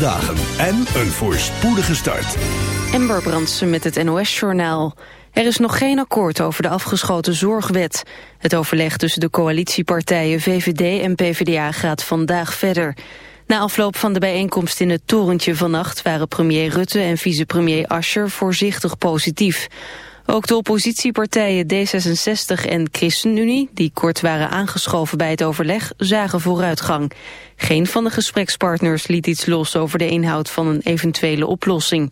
Dagen en een voorspoedige start. Ember Brandsen met het NOS-journaal. Er is nog geen akkoord over de afgeschoten zorgwet. Het overleg tussen de coalitiepartijen VVD en PvdA gaat vandaag verder. Na afloop van de bijeenkomst in het torentje vannacht... waren premier Rutte en vicepremier Ascher voorzichtig positief. Ook de oppositiepartijen D66 en ChristenUnie, die kort waren aangeschoven bij het overleg, zagen vooruitgang. Geen van de gesprekspartners liet iets los over de inhoud van een eventuele oplossing.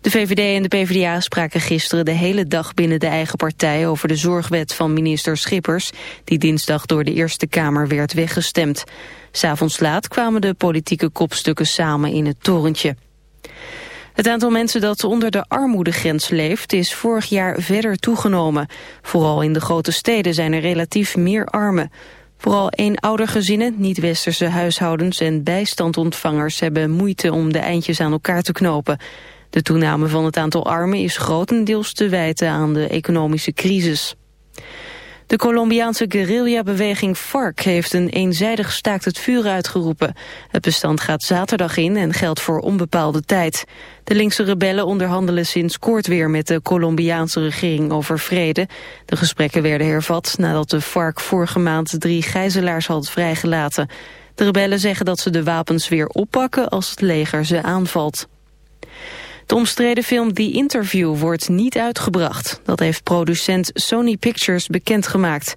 De VVD en de PvdA spraken gisteren de hele dag binnen de eigen partij over de zorgwet van minister Schippers, die dinsdag door de Eerste Kamer werd weggestemd. S'avonds laat kwamen de politieke kopstukken samen in het torentje. Het aantal mensen dat onder de armoedegrens leeft is vorig jaar verder toegenomen. Vooral in de grote steden zijn er relatief meer armen. Vooral eenoudergezinnen, niet-westerse huishoudens en bijstandontvangers hebben moeite om de eindjes aan elkaar te knopen. De toename van het aantal armen is grotendeels te wijten aan de economische crisis. De Colombiaanse guerrillabeweging FARC heeft een eenzijdig staakt het vuur uitgeroepen. Het bestand gaat zaterdag in en geldt voor onbepaalde tijd. De linkse rebellen onderhandelen sinds kort weer met de Colombiaanse regering over vrede. De gesprekken werden hervat nadat de FARC vorige maand drie gijzelaars had vrijgelaten. De rebellen zeggen dat ze de wapens weer oppakken als het leger ze aanvalt. De omstreden film The Interview wordt niet uitgebracht. Dat heeft producent Sony Pictures bekendgemaakt.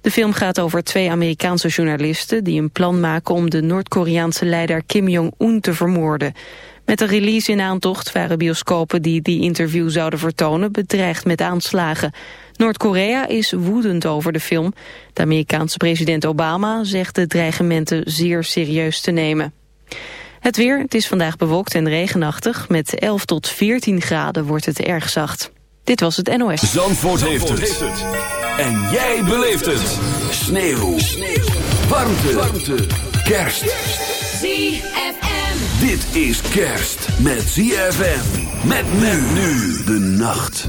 De film gaat over twee Amerikaanse journalisten... die een plan maken om de Noord-Koreaanse leider Kim Jong-un te vermoorden. Met de release in aantocht waren bioscopen die die interview zouden vertonen... bedreigd met aanslagen. Noord-Korea is woedend over de film. De Amerikaanse president Obama zegt de dreigementen zeer serieus te nemen. Het weer, het is vandaag bewolkt en regenachtig. Met 11 tot 14 graden wordt het erg zacht. Dit was het NOS. Zandvoort, heeft, het. En jij beleeft het. Sneeuw. Sneeuw. Warmte. Warmte. Kerst. ZFM. Dit is kerst met ZFM. Met men nu de nacht.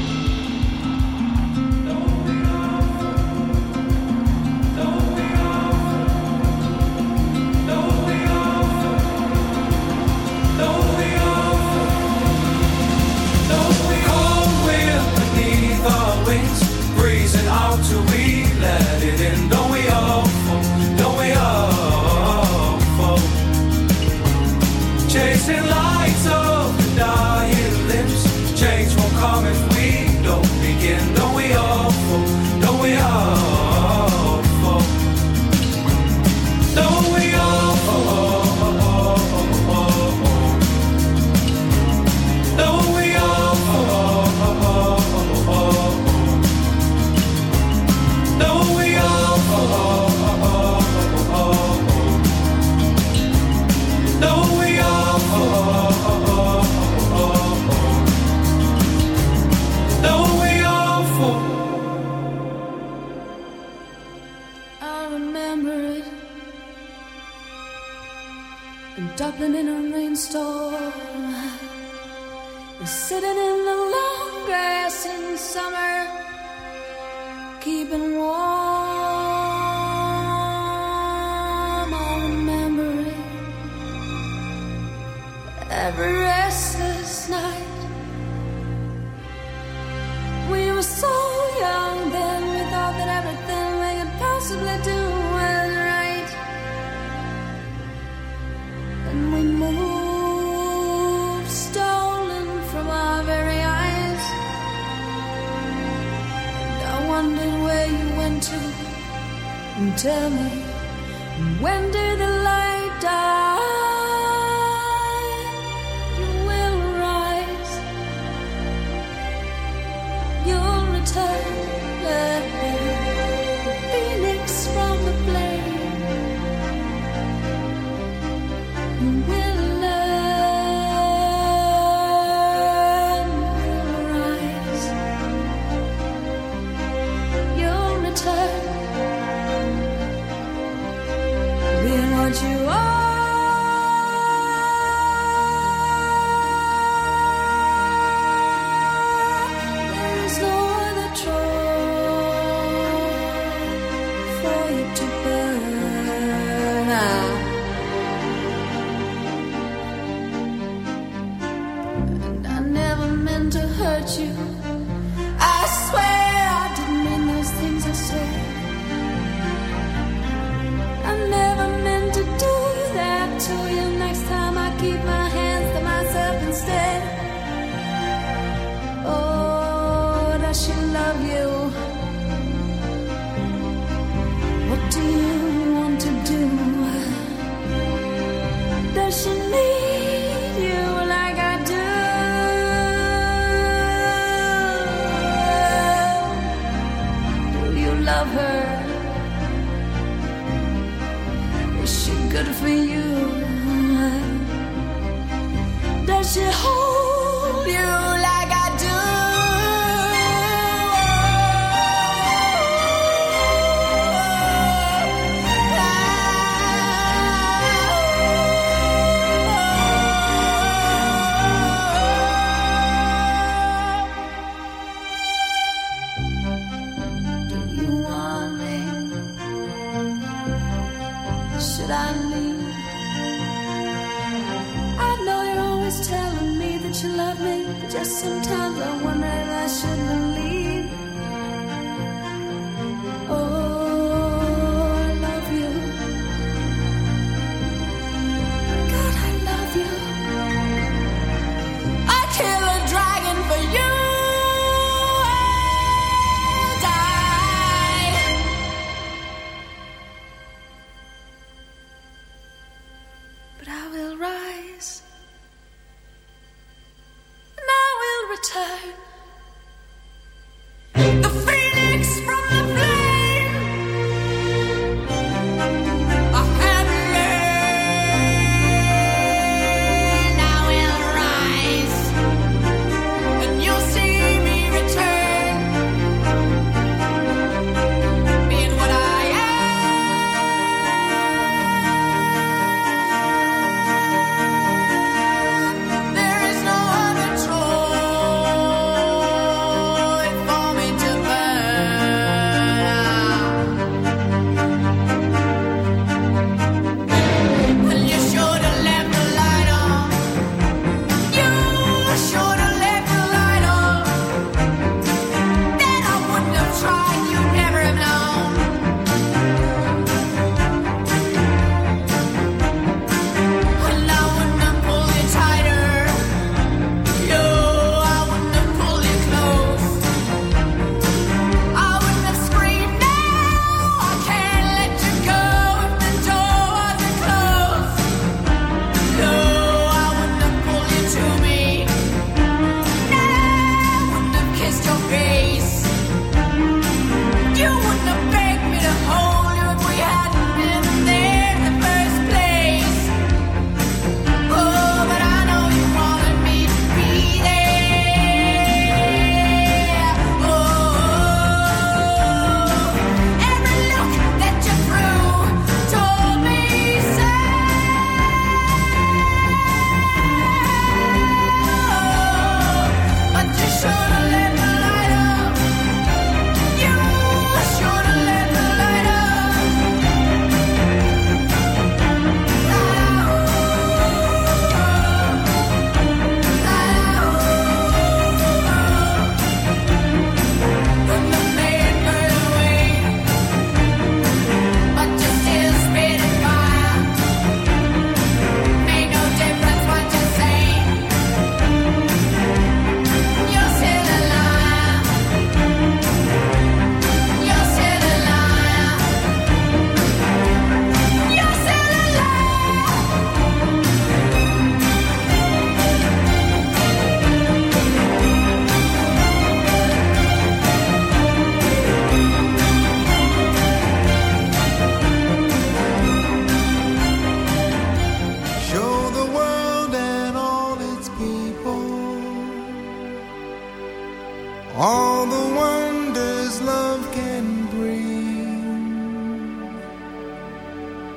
tell me when do the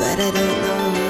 But I don't know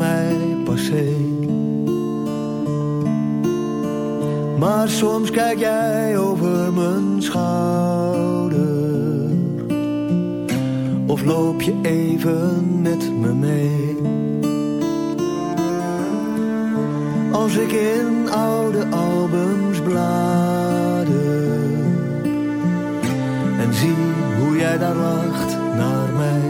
mij pas. Maar soms kijk jij over mijn schouder. Of loop je even met me mee. Als ik in oude albums blader. En zie hoe jij daar lacht naar mij.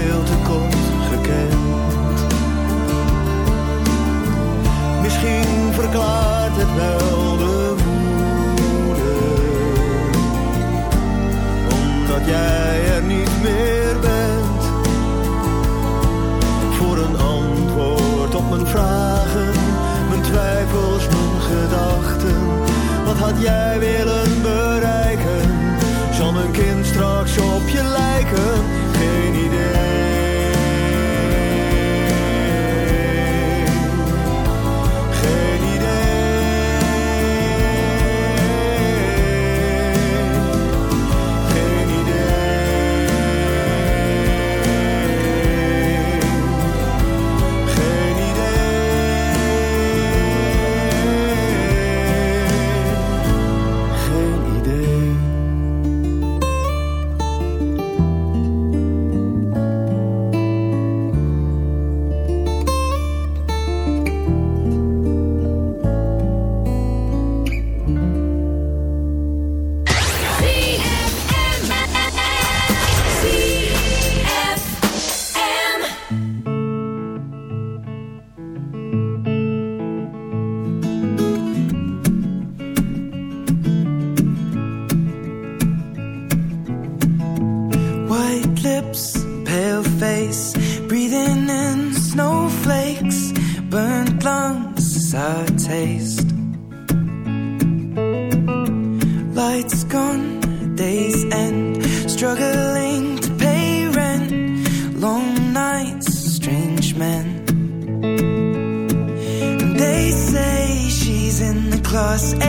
veel te gekend. Misschien verklaart het wel de woede, omdat jij er niet meer bent. Voor een antwoord op mijn vragen, mijn twijfels, mijn gedachten. Wat had jij willen bereiken? Zal een kind straks op je lijken?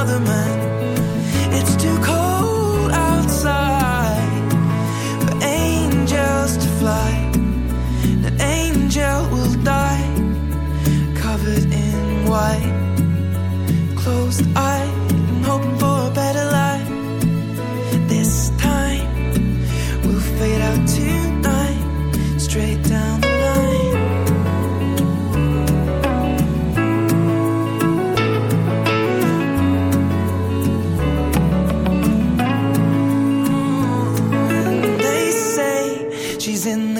Another man.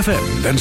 ZFM wenst